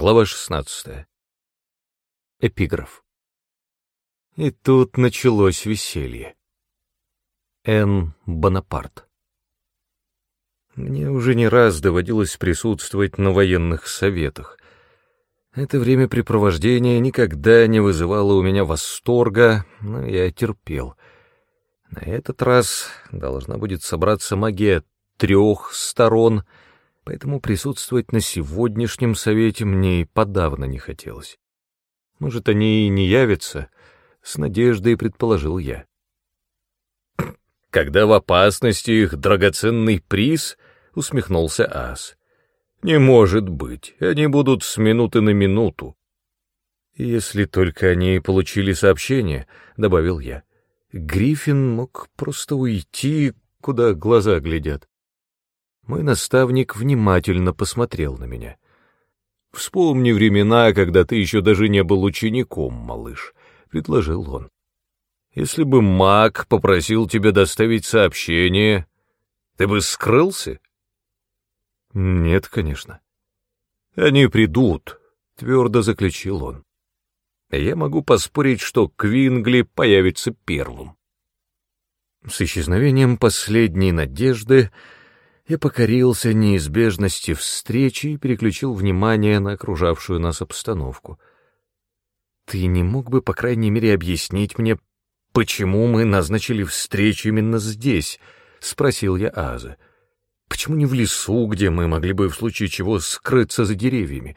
Глава 16. Эпиграф. И тут началось веселье. Н. Бонапарт. Мне уже не раз доводилось присутствовать на военных советах. Это времяпрепровождение никогда не вызывало у меня восторга, но я терпел. На этот раз должна будет собраться магия трех сторон — поэтому присутствовать на сегодняшнем совете мне и подавно не хотелось. Может, они и не явятся, с надеждой предположил я. Когда в опасности их драгоценный приз, усмехнулся Ас. Не может быть, они будут с минуты на минуту. Если только они получили сообщение, добавил я. Гриффин мог просто уйти, куда глаза глядят. Мой наставник внимательно посмотрел на меня. «Вспомни времена, когда ты еще даже не был учеником, малыш», — предложил он. «Если бы маг попросил тебя доставить сообщение, ты бы скрылся?» «Нет, конечно». «Они придут», — твердо заключил он. «Я могу поспорить, что Квингли появится первым». С исчезновением последней надежды я покорился неизбежности встречи и переключил внимание на окружавшую нас обстановку. «Ты не мог бы, по крайней мере, объяснить мне, почему мы назначили встречу именно здесь?» — спросил я Аза. «Почему не в лесу, где мы могли бы в случае чего скрыться за деревьями?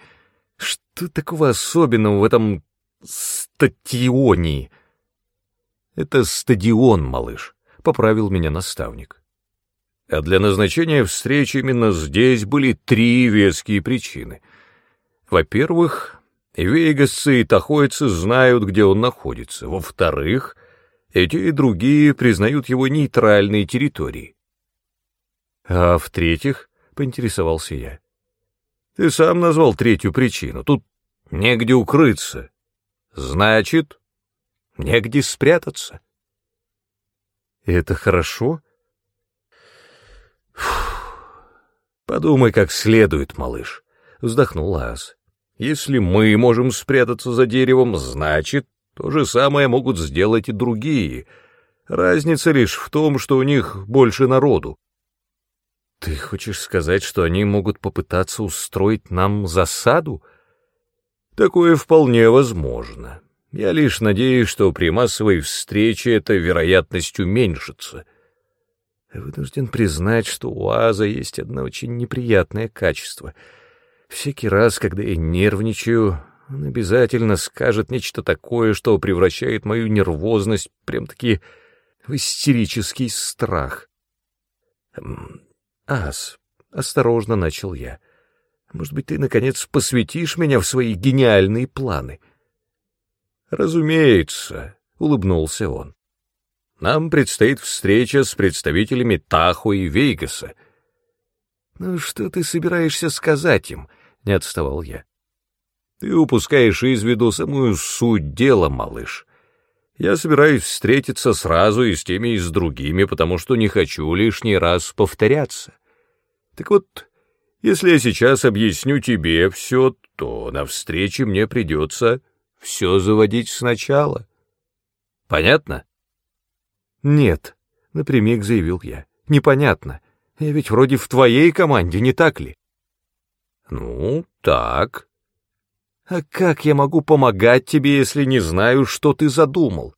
Что такого особенного в этом стадионе?» «Это стадион, малыш», — поправил меня наставник а для назначения встречи именно здесь были три веские причины. Во-первых, вейгасцы и тахойцы знают, где он находится. Во-вторых, эти и другие признают его нейтральной территорией. А в-третьих, — поинтересовался я, — ты сам назвал третью причину. Тут негде укрыться. Значит, негде спрятаться. Это хорошо? — «Подумай как следует, малыш», — вздохнул Ас. «Если мы можем спрятаться за деревом, значит, то же самое могут сделать и другие. Разница лишь в том, что у них больше народу». «Ты хочешь сказать, что они могут попытаться устроить нам засаду?» «Такое вполне возможно. Я лишь надеюсь, что при массовой встрече эта вероятность уменьшится». Вынужден признать, что у Аза есть одно очень неприятное качество. Всякий раз, когда я нервничаю, он обязательно скажет нечто такое, что превращает мою нервозность прям-таки в истерический страх. «Ас», — осторожно начал я, — «может быть, ты, наконец, посвятишь меня в свои гениальные планы?» «Разумеется», — улыбнулся он. Нам предстоит встреча с представителями Тахо и Вейгаса. «Ну что ты собираешься сказать им?» — не отставал я. «Ты упускаешь из виду самую суть дела, малыш. Я собираюсь встретиться сразу и с теми, и с другими, потому что не хочу лишний раз повторяться. Так вот, если я сейчас объясню тебе все, то на встрече мне придется все заводить сначала. Понятно?» «Нет», — напрямик заявил я, — «непонятно. Я ведь вроде в твоей команде, не так ли?» «Ну, так». «А как я могу помогать тебе, если не знаю, что ты задумал?»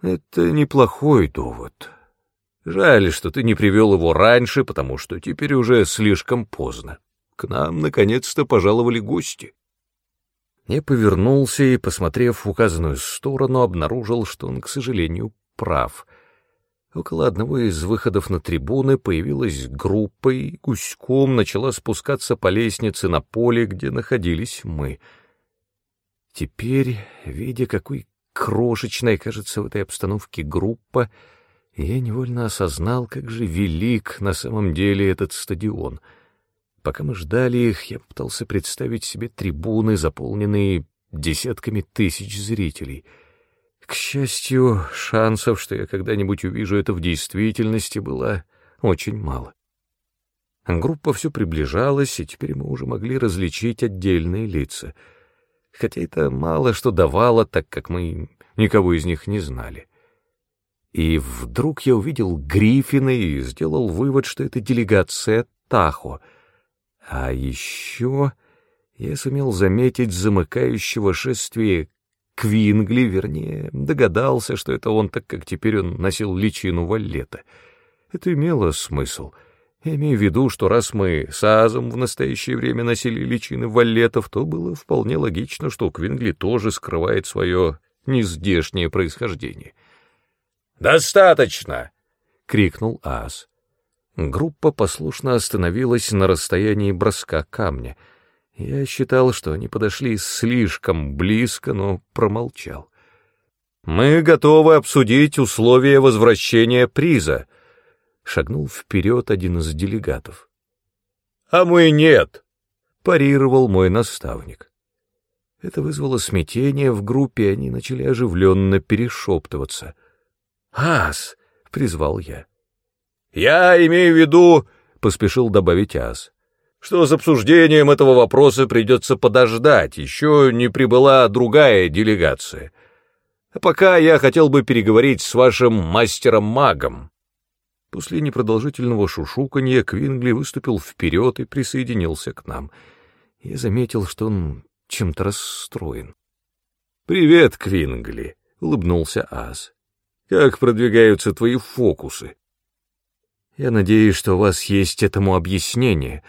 «Это неплохой довод. Жаль, что ты не привел его раньше, потому что теперь уже слишком поздно. К нам, наконец-то, пожаловали гости». Я повернулся и, посмотрев в указанную сторону, обнаружил, что он, к сожалению, прав. Около одного из выходов на трибуны появилась группа и гуськом начала спускаться по лестнице на поле, где находились мы. Теперь, видя, какой крошечной кажется в этой обстановке группа, я невольно осознал, как же велик на самом деле этот стадион. Пока мы ждали их, я пытался представить себе трибуны, заполненные десятками тысяч зрителей — к счастью, шансов, что я когда-нибудь увижу это в действительности, было очень мало. Группа все приближалась, и теперь мы уже могли различить отдельные лица. Хотя это мало что давало, так как мы никого из них не знали. И вдруг я увидел Гриффина и сделал вывод, что это делегация Тахо. А еще я сумел заметить замыкающего шествие Квингли, вернее, догадался, что это он, так как теперь он носил личину валета. Это имело смысл — я имею в виду, что раз мы с Азом в настоящее время носили личины валетов, то было вполне логично, что Квингли тоже скрывает свое нездешнее происхождение. «Достаточно!» — крикнул Аз. Группа послушно остановилась на расстоянии броска камня. Я считал, что они подошли слишком близко, но промолчал. «Мы готовы обсудить условия возвращения приза», шагнул вперед один из делегатов. «А мы нет!» — парировал мой наставник. Это вызвало смятение в группе, они начали оживленно перешептываться. «Ас!» — призвал я. «Я имею в виду...» — поспешил добавить Ас что с обсуждением этого вопроса придется подождать, еще не прибыла другая делегация. А пока я хотел бы переговорить с вашим мастером-магом. После непродолжительного шушуканья Квингли выступил вперед и присоединился к нам. Я заметил, что он чем-то расстроен. «Привет, Квингли», — улыбнулся Аз. «Как продвигаются твои фокусы?» «Я надеюсь, что у вас есть этому объяснение»,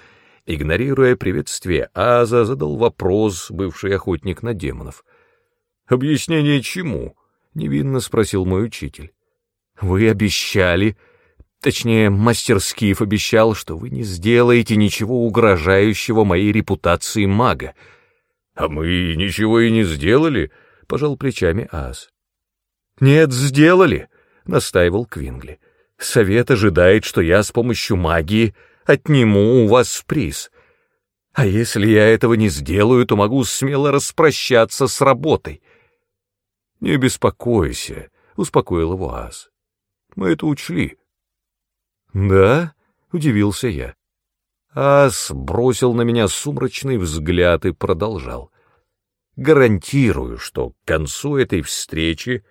Игнорируя приветствие Аза, задал вопрос бывший охотник на демонов. «Объяснение чему?» — невинно спросил мой учитель. «Вы обещали, точнее, мастер Скиф обещал, что вы не сделаете ничего угрожающего моей репутации мага». «А мы ничего и не сделали», — пожал плечами Аз. «Нет, сделали», — настаивал Квингли. «Совет ожидает, что я с помощью магии отниму у вас приз. А если я этого не сделаю, то могу смело распрощаться с работой. — Не беспокойся, — успокоил его Аз. — Мы это учли. — Да? — удивился я. Ас бросил на меня сумрачный взгляд и продолжал. Гарантирую, что к концу этой встречи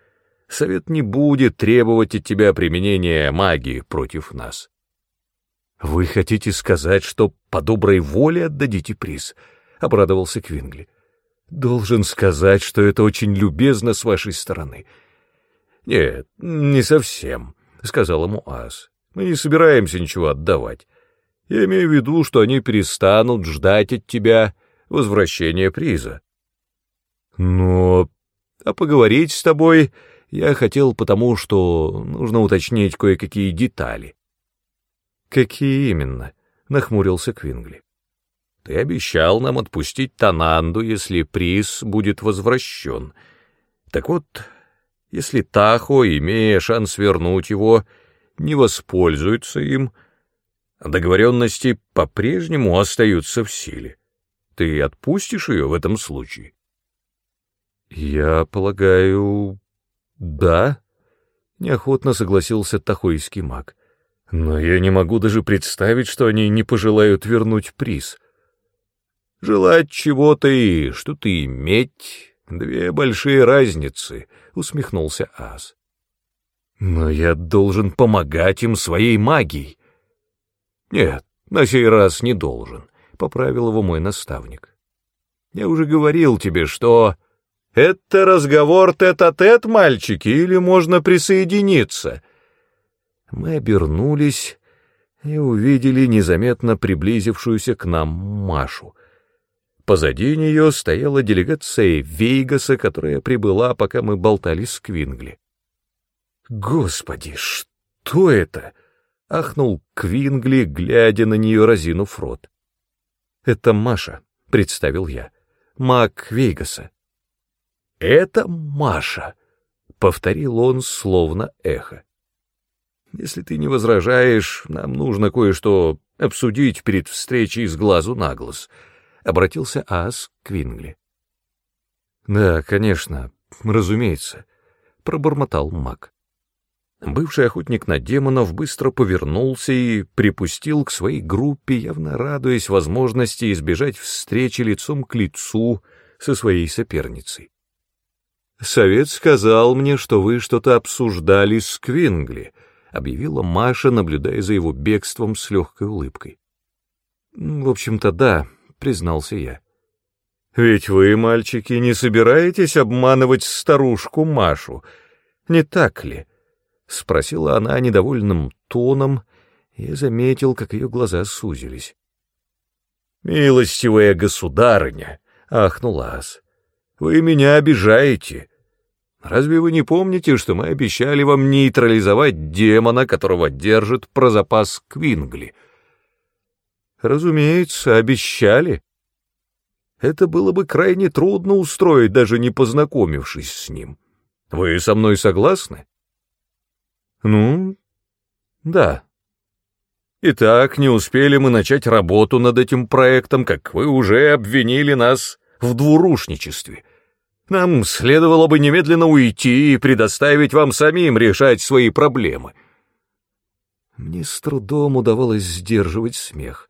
совет не будет требовать от тебя применения магии против нас. «Вы хотите сказать, что по доброй воле отдадите приз?» — обрадовался Квингли. «Должен сказать, что это очень любезно с вашей стороны». «Нет, не совсем», — сказал ему Ас. «Мы не собираемся ничего отдавать. Я имею в виду, что они перестанут ждать от тебя возвращения приза». «Но... А поговорить с тобой я хотел потому, что нужно уточнить кое-какие детали». «Какие именно?» — нахмурился Квингли. «Ты обещал нам отпустить Тананду, если приз будет возвращен. Так вот, если Тахо, имея шанс вернуть его, не воспользуется им, договоренности по-прежнему остаются в силе. Ты отпустишь ее в этом случае?» «Я полагаю, да», — неохотно согласился тахойский маг. Но я не могу даже представить, что они не пожелают вернуть приз. Желать чего-то и что-то иметь — две большие разницы, — усмехнулся Аз. Но я должен помогать им своей магией. Нет, на сей раз не должен, — поправил его мой наставник. Я уже говорил тебе, что... Это разговор тет-а-тет, -тет, мальчики, или можно присоединиться? Мы обернулись и увидели незаметно приблизившуюся к нам Машу. Позади нее стояла делегация Вейгаса, которая прибыла, пока мы болтали с Квингли. «Господи, что это?» — ахнул Квингли, глядя на нее, разинув рот. «Это Маша», — представил я, — «маг Вейгаса». «Это Маша», — повторил он словно эхо. Если ты не возражаешь, нам нужно кое-что обсудить перед встречей с глазу на глаз», — обратился Ас к Квингли. «Да, конечно, разумеется», — пробормотал маг. Бывший охотник на демонов быстро повернулся и припустил к своей группе, явно радуясь возможности избежать встречи лицом к лицу со своей соперницей. «Совет сказал мне, что вы что-то обсуждали с Квингли», — объявила Маша, наблюдая за его бегством с легкой улыбкой. «В общем-то, да», — признался я. «Ведь вы, мальчики, не собираетесь обманывать старушку Машу, не так ли?» — спросила она недовольным тоном, и заметил, как ее глаза сузились. «Милостивая государыня!» — ахнул Ас. «Вы меня обижаете. Разве вы не помните, что мы обещали вам нейтрализовать демона, которого держит про запас Квингли?» «Разумеется, обещали. Это было бы крайне трудно устроить, даже не познакомившись с ним. Вы со мной согласны?» Ну, да. Итак, не успели мы начать работу над этим проектом, как вы уже обвинили нас в двурушничестве. Нам следовало бы немедленно уйти и предоставить вам самим решать свои проблемы. Мне с трудом удавалось сдерживать смех.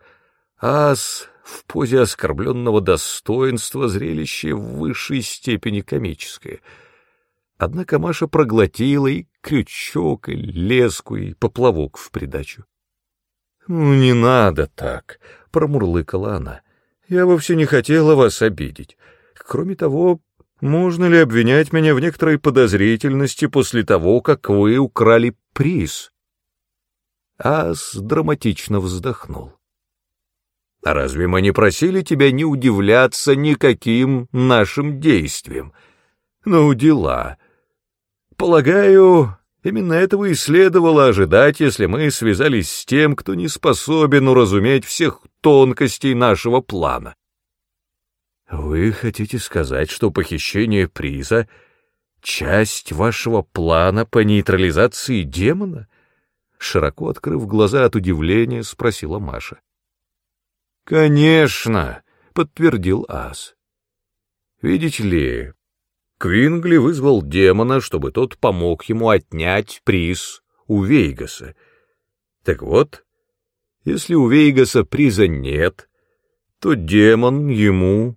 Ас в позе оскорбленного достоинства зрелище в высшей степени комическое — Однако Маша проглотила и крючок, и леску, и поплавок в придачу. «Ну, не надо так», — промурлыкала она. «Я вовсе не хотела вас обидеть. Кроме того, можно ли обвинять меня в некоторой подозрительности после того, как вы украли приз?» Ас драматично вздохнул. «А разве мы не просили тебя не удивляться никаким нашим действиям? Ну, дела. Полагаю, именно этого и следовало ожидать, если мы связались с тем, кто не способен уразуметь всех тонкостей нашего плана. Вы хотите сказать, что похищение приза — часть вашего плана по нейтрализации демона? Широко открыв глаза от удивления, спросила Маша. «Конечно», — подтвердил Ас. «Видите ли, Квингли вызвал демона, чтобы тот помог ему отнять приз у Вейгаса. Так вот, если у Вейгаса приза нет, то демон ему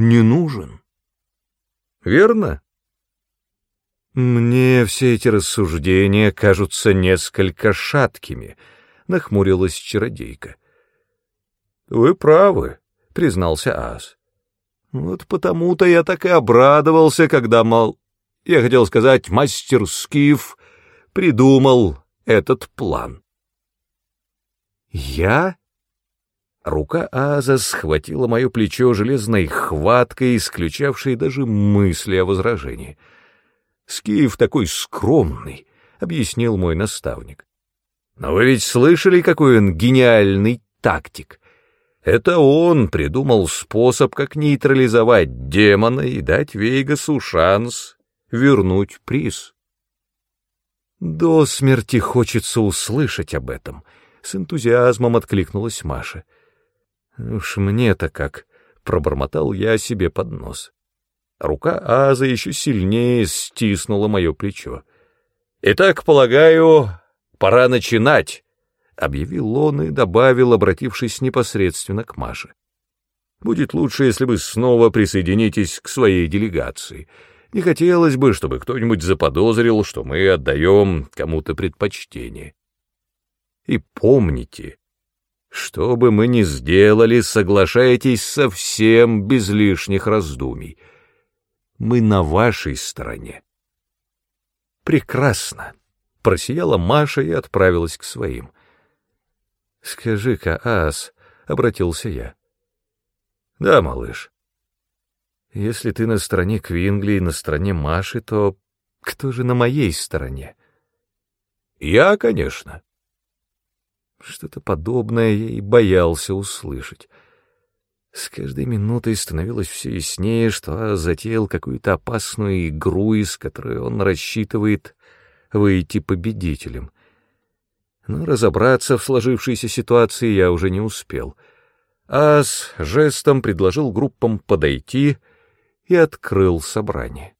не нужен. Верно? Мне все эти рассуждения кажутся несколько шаткими, нахмурилась чародейка. Вы правы, признался Ас. Вот потому-то я так и обрадовался, когда, мол, я хотел сказать, мастер Скиф придумал этот план. Я? Рука Аза схватила мое плечо железной хваткой, исключавшей даже мысли о возражении. «Скиф такой скромный», — объяснил мой наставник. «Но вы ведь слышали, какой он гениальный тактик? Это он придумал способ, как нейтрализовать демона и дать Вейгасу шанс вернуть приз. До смерти хочется услышать об этом. С энтузиазмом откликнулась Маша. Уж мне-то как, пробормотал я себе под нос. Рука Аза еще сильнее стиснула мое плечо. Итак, полагаю, пора начинать объявил он и добавил, обратившись непосредственно к Маше. «Будет лучше, если вы снова присоединитесь к своей делегации. Не хотелось бы, чтобы кто-нибудь заподозрил, что мы отдаем кому-то предпочтение. И помните, что бы мы ни сделали, соглашайтесь совсем без лишних раздумий. Мы на вашей стороне». «Прекрасно!» — просияла Маша и отправилась к своим — «Скажи-ка, Ас», — обратился я. «Да, малыш. Если ты на стороне Квингли и на стороне Маши, то кто же на моей стороне?» «Я, конечно». Что-то подобное я и боялся услышать. С каждой минутой становилось все яснее, что Ас затеял какую-то опасную игру, из которой он рассчитывает выйти победителем — но разобраться в сложившейся ситуации я уже не успел. Ас жестом предложил группам подойти и открыл собрание.